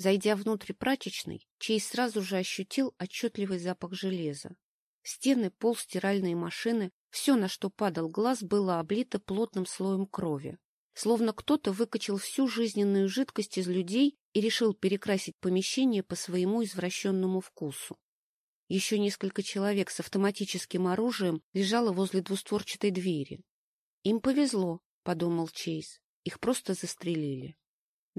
Зайдя внутрь прачечной, Чейз сразу же ощутил отчетливый запах железа. Стены, пол, стиральные машины — все, на что падал глаз, было облито плотным слоем крови. Словно кто-то выкачал всю жизненную жидкость из людей и решил перекрасить помещение по своему извращенному вкусу. Еще несколько человек с автоматическим оружием лежало возле двустворчатой двери. «Им повезло», — подумал Чейз. «Их просто застрелили».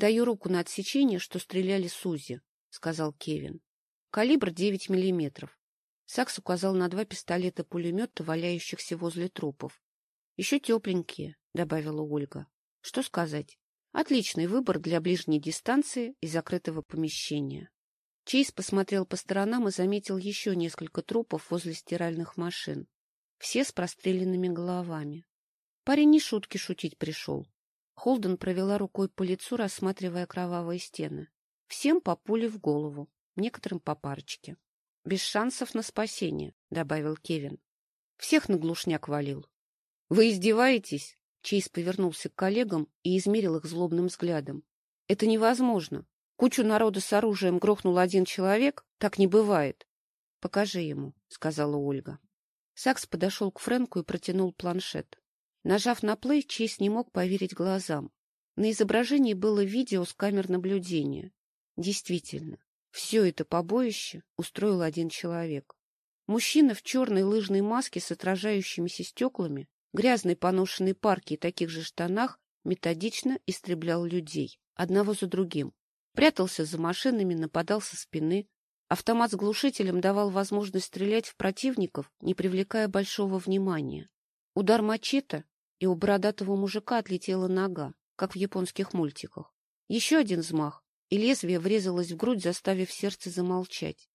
«Даю руку на отсечение, что стреляли Сузи», — сказал Кевин. «Калибр девять миллиметров». Сакс указал на два пистолета-пулемета, валяющихся возле трупов. «Еще тепленькие», — добавила Ольга. «Что сказать? Отличный выбор для ближней дистанции и закрытого помещения». Чейз посмотрел по сторонам и заметил еще несколько трупов возле стиральных машин. Все с простреленными головами. Парень не шутки шутить пришел. Холден провела рукой по лицу, рассматривая кровавые стены. Всем по пуле в голову, некоторым по парочке. — Без шансов на спасение, — добавил Кевин. Всех на глушняк валил. — Вы издеваетесь? Чейз повернулся к коллегам и измерил их злобным взглядом. — Это невозможно. Кучу народа с оружием грохнул один человек? Так не бывает. — Покажи ему, — сказала Ольга. Сакс подошел к Фрэнку и протянул планшет. Нажав на плей, Чейз не мог поверить глазам. На изображении было видео с камер наблюдения. Действительно, все это побоище устроил один человек. Мужчина в черной лыжной маске с отражающимися стеклами, грязной поношенной парке и таких же штанах методично истреблял людей, одного за другим. Прятался за машинами, нападал со спины. Автомат с глушителем давал возможность стрелять в противников, не привлекая большого внимания. Удар мачете, и у бородатого мужика отлетела нога, как в японских мультиках. Еще один взмах, и лезвие врезалось в грудь, заставив сердце замолчать.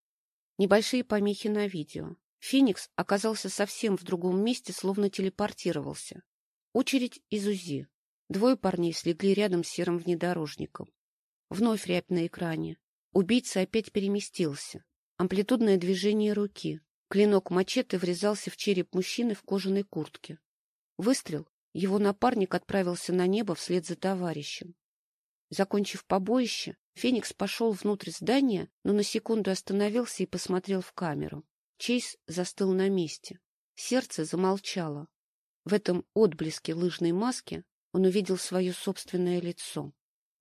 Небольшие помехи на видео. Феникс оказался совсем в другом месте, словно телепортировался. Очередь из УЗИ. Двое парней слегли рядом с серым внедорожником. Вновь рябь на экране. Убийца опять переместился. Амплитудное движение руки. Клинок мачете врезался в череп мужчины в кожаной куртке. Выстрел. Его напарник отправился на небо вслед за товарищем. Закончив побоище, Феникс пошел внутрь здания, но на секунду остановился и посмотрел в камеру. Чейз застыл на месте. Сердце замолчало. В этом отблеске лыжной маски он увидел свое собственное лицо.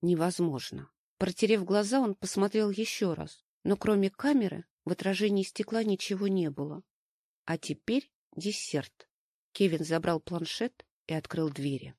Невозможно. Протерев глаза, он посмотрел еще раз, но кроме камеры в отражении стекла ничего не было. А теперь десерт. Кевин забрал планшет и открыл двери.